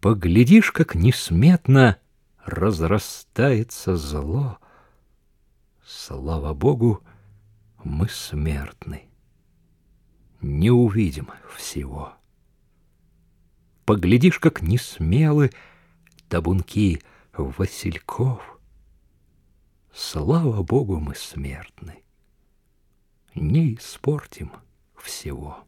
Поглядишь, как несметно разрастается зло. Слава Богу, мы смертны, не увидим всего. Поглядишь, как несмелы табунки васильков. Слава Богу, мы смертны, не испортим всего.